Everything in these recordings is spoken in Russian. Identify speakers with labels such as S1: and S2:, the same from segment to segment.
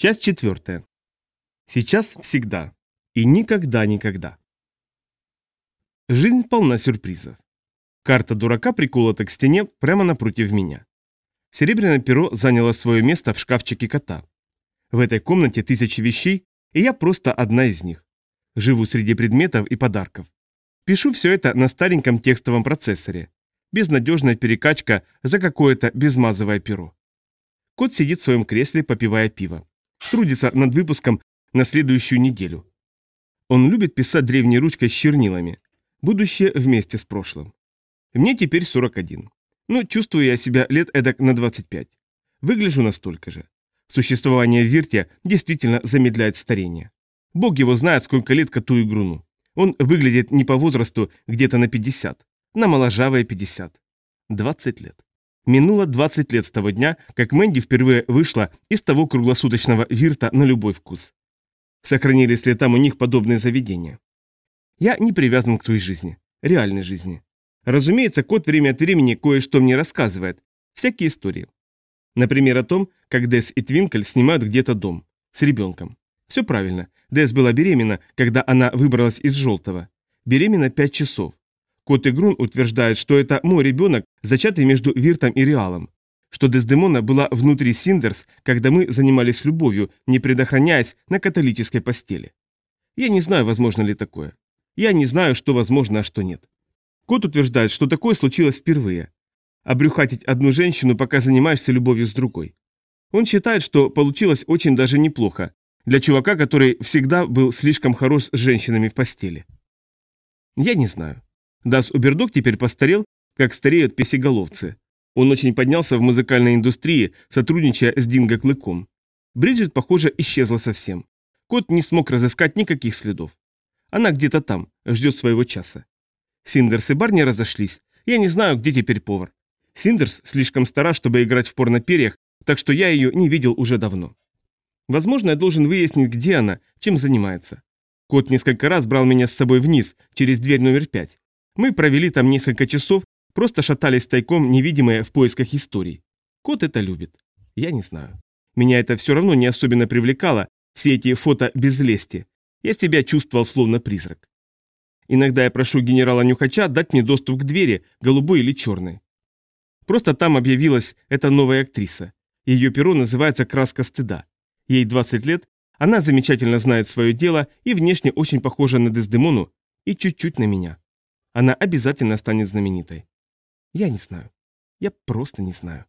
S1: Часть четвертая. Сейчас всегда. И никогда-никогда. Жизнь полна сюрпризов. Карта дурака приколота к стене прямо напротив меня. Серебряное перо заняло свое место в шкафчике кота. В этой комнате тысячи вещей, и я просто одна из них. Живу среди предметов и подарков. Пишу все это на стареньком текстовом процессоре. Безнадежная перекачка за какое-то безмазовое перо. Кот сидит в своем кресле, попивая пиво. Трудится над выпуском на следующую неделю. Он любит писать древней ручкой с чернилами. Будущее вместе с прошлым. Мне теперь 41. Но чувствую я себя лет эдак на 25. Выгляжу настолько же. Существование в Вирте действительно замедляет старение. Бог его знает, сколько лет коту груну. Он выглядит не по возрасту где-то на 50, на моложавые 50. 20 лет. Минуло 20 лет с того дня, как Мэнди впервые вышла из того круглосуточного вирта на любой вкус. Сохранились ли там у них подобные заведения? Я не привязан к той жизни, реальной жизни. Разумеется, кот время от времени кое-что мне рассказывает, всякие истории. Например, о том, как Дес и Твинкель снимают где-то дом, с ребенком. Все правильно, Дес была беременна, когда она выбралась из желтого. Беременна 5 часов. Кот и Грун утверждают, что это мой ребенок, зачатый между Виртом и Реалом. Что Дездемона была внутри Синдерс, когда мы занимались любовью, не предохраняясь на католической постели. Я не знаю, возможно ли такое. Я не знаю, что возможно, а что нет. Кот утверждает, что такое случилось впервые. Обрюхатить одну женщину, пока занимаешься любовью с другой. Он считает, что получилось очень даже неплохо, для чувака, который всегда был слишком хорош с женщинами в постели. Я не знаю. Дас Убердок теперь постарел, как стареют песеголовцы. Он очень поднялся в музыкальной индустрии, сотрудничая с Динго Клыком. Бриджит, похоже, исчезла совсем. Кот не смог разыскать никаких следов. Она где-то там, ждет своего часа. Синдерс и Барни разошлись. Я не знаю, где теперь повар. Синдерс слишком стара, чтобы играть в порноперьях, так что я ее не видел уже давно. Возможно, я должен выяснить, где она, чем занимается. Кот несколько раз брал меня с собой вниз, через дверь номер пять. Мы провели там несколько часов, просто шатались тайком, невидимые в поисках историй. Кот это любит. Я не знаю. Меня это все равно не особенно привлекало, все эти фото без лести. Я себя чувствовал словно призрак. Иногда я прошу генерала Нюхача дать мне доступ к двери, голубой или черной. Просто там объявилась эта новая актриса. Ее перо называется «Краска стыда». Ей 20 лет, она замечательно знает свое дело и внешне очень похожа на Дездемону и чуть-чуть на меня. Она обязательно станет знаменитой. Я не знаю. Я просто не знаю.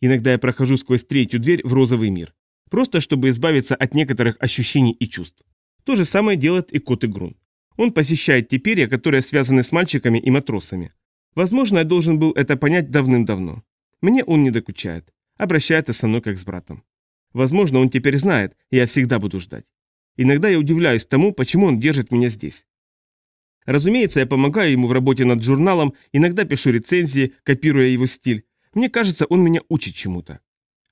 S1: Иногда я прохожу сквозь третью дверь в розовый мир. Просто чтобы избавиться от некоторых ощущений и чувств. То же самое делает и кот Игрун. Он посещает те перья, которые связаны с мальчиками и матросами. Возможно, я должен был это понять давным-давно. Мне он не докучает. Обращается со мной как с братом. Возможно, он теперь знает, и я всегда буду ждать. Иногда я удивляюсь тому, почему он держит меня здесь. Разумеется, я помогаю ему в работе над журналом, иногда пишу рецензии, копируя его стиль. Мне кажется, он меня учит чему-то.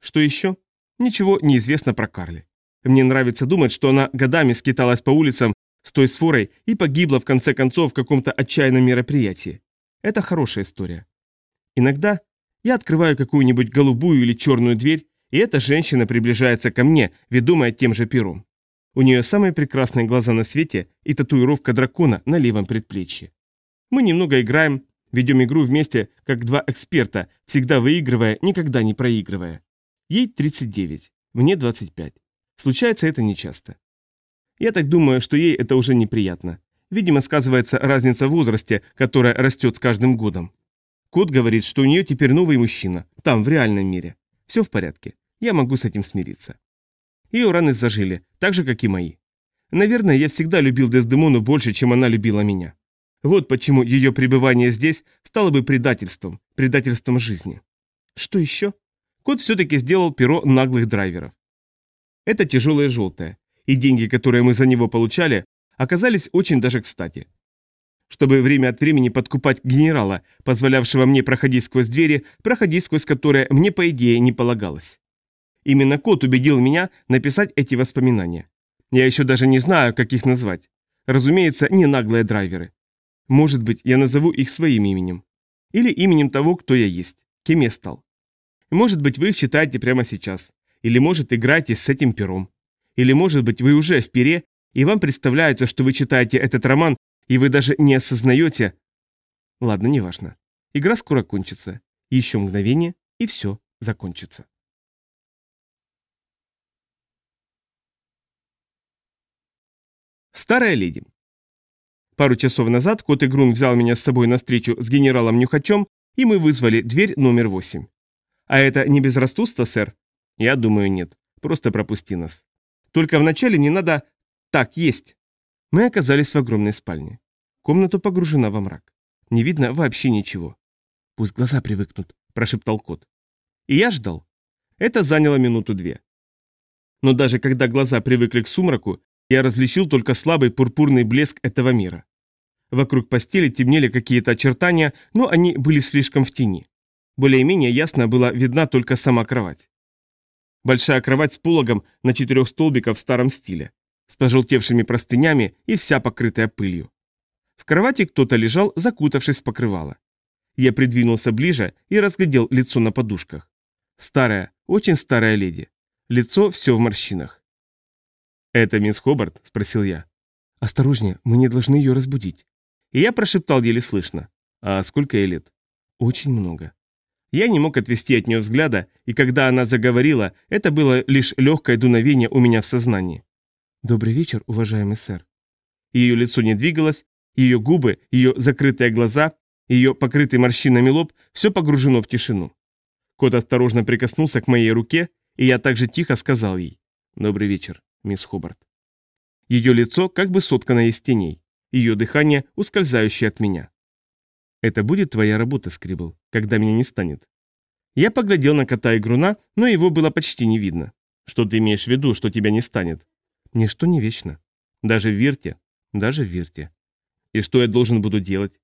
S1: Что еще? Ничего не известно про Карли. Мне нравится думать, что она годами скиталась по улицам с той сфорой и погибла в конце концов в каком-то отчаянном мероприятии. Это хорошая история. Иногда я открываю какую-нибудь голубую или черную дверь, и эта женщина приближается ко мне, ведомая тем же пером. У нее самые прекрасные глаза на свете и татуировка дракона на левом предплечье. Мы немного играем, ведем игру вместе, как два эксперта, всегда выигрывая, никогда не проигрывая. Ей 39, мне 25. Случается это нечасто. Я так думаю, что ей это уже неприятно. Видимо, сказывается разница в возрасте, которая растет с каждым годом. Кот говорит, что у нее теперь новый мужчина, там, в реальном мире. Все в порядке. Я могу с этим смириться. Ее раны зажили, так же, как и мои. Наверное, я всегда любил Дездемону больше, чем она любила меня. Вот почему ее пребывание здесь стало бы предательством, предательством жизни. Что еще? Кот все-таки сделал перо наглых драйверов. Это тяжелое желтое, и деньги, которые мы за него получали, оказались очень даже кстати. Чтобы время от времени подкупать генерала, позволявшего мне проходить сквозь двери, проходить сквозь которые мне, по идее, не полагалось. Именно кот убедил меня написать эти воспоминания. Я еще даже не знаю, как их назвать. Разумеется, не наглые драйверы. Может быть, я назову их своим именем. Или именем того, кто я есть, кем я стал. Может быть, вы их читаете прямо сейчас. Или, может, играете с этим пером. Или, может быть, вы уже в пере, и вам представляется, что вы читаете этот роман, и вы даже не осознаете... Ладно, неважно. Игра скоро кончится. Еще мгновение, и все закончится. Старая леди. Пару часов назад кот Игрун взял меня с собой на встречу с генералом Нюхачем, и мы вызвали дверь номер восемь. А это не без растуства, сэр? Я думаю, нет. Просто пропусти нас. Только вначале не надо... Так, есть. Мы оказались в огромной спальне. Комната погружена во мрак. Не видно вообще ничего. Пусть глаза привыкнут, прошептал кот. И я ждал. Это заняло минуту-две. Но даже когда глаза привыкли к сумраку, я различил только слабый пурпурный блеск этого мира. Вокруг постели темнели какие-то очертания, но они были слишком в тени. Более-менее ясно была видна только сама кровать. Большая кровать с пологом на четырех столбиках в старом стиле, с пожелтевшими простынями и вся покрытая пылью. В кровати кто-то лежал, закутавшись в покрывало. Я придвинулся ближе и разглядел лицо на подушках. Старая, очень старая леди. Лицо все в морщинах. «Это мисс Хобарт?» – спросил я. «Осторожнее, мы не должны ее разбудить». И я прошептал еле слышно. «А сколько ей лет?» «Очень много». Я не мог отвести от нее взгляда, и когда она заговорила, это было лишь легкое дуновение у меня в сознании. «Добрый вечер, уважаемый сэр». Ее лицо не двигалось, ее губы, ее закрытые глаза, ее покрытый морщинами лоб – все погружено в тишину. Кот осторожно прикоснулся к моей руке, и я также тихо сказал ей «Добрый вечер» мисс Хобарт. Ее лицо как бы соткано из теней, ее дыхание ускользающее от меня. Это будет твоя работа, Скрибл, когда меня не станет. Я поглядел на кота и груна, но его было почти не видно. Что ты имеешь в виду, что тебя не станет? Ничто не вечно. Даже в Вирте. Даже в Вирте. И что я должен буду делать?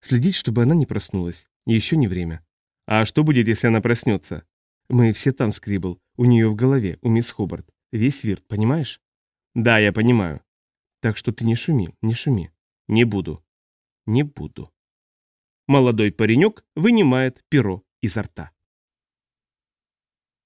S1: Следить, чтобы она не проснулась. Еще не время. А что будет, если она проснется? Мы все там, Скрибл. У нее в голове, у мисс Хобарт. Весь вирт, понимаешь? Да, я понимаю. Так что ты не шуми, не шуми. Не буду. Не буду. Молодой паренек вынимает перо изо рта.